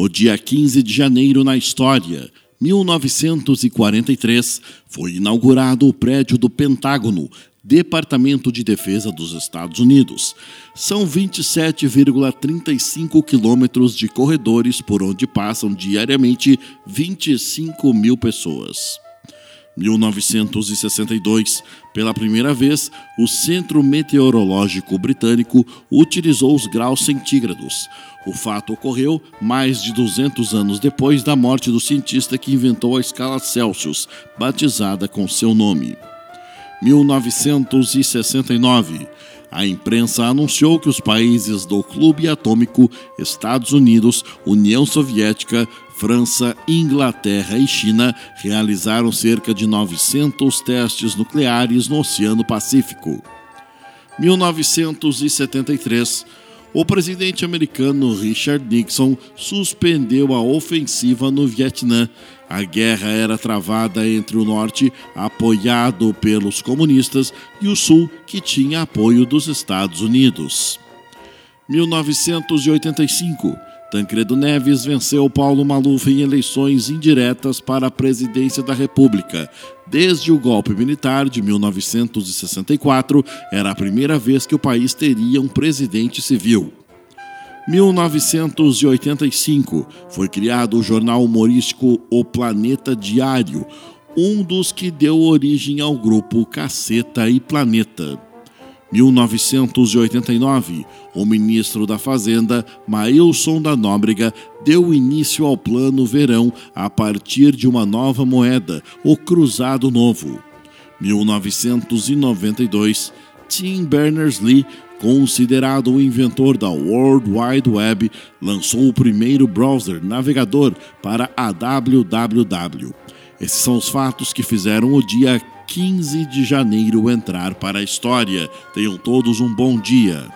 O dia 15 de janeiro na história. 1943 foi inaugurado o prédio do Pentágono, Departamento de Defesa dos Estados Unidos. São 27,35 quilômetros de corredores por onde passam diariamente 25 mil pessoas. 1962, pela primeira vez, o Centro Meteorológico Britânico utilizou os graus centígrados. O fato ocorreu mais de 200 anos depois da morte do cientista que inventou a escala Celsius, batizada com seu nome. 1969 a imprensa anunciou que os países do Clube Atômico, Estados Unidos, União Soviética, França, Inglaterra e China realizaram cerca de 900 testes nucleares no Oceano Pacífico. 1973 o presidente americano Richard Nixon suspendeu a ofensiva no Vietnã. A guerra era travada entre o norte, apoiado pelos comunistas, e o sul, que tinha apoio dos Estados Unidos. 1985 Tancredo Neves venceu Paulo Maluf em eleições indiretas para a presidência da República. Desde o golpe militar de 1964, era a primeira vez que o país teria um presidente civil. 1985 foi criado o jornal humorístico O Planeta Diário, um dos que deu origem ao grupo Caceta e Planeta. 1989, o ministro da Fazenda, Mailson da Nóbrega, deu início ao Plano Verão a partir de uma nova moeda, o Cruzado Novo. 1992, Tim Berners-Lee, considerado o inventor da World Wide Web, lançou o primeiro browser navegador para a www. Esses são os fatos que fizeram o dia 15 de janeiro entrar para a história. Tenham todos um bom dia.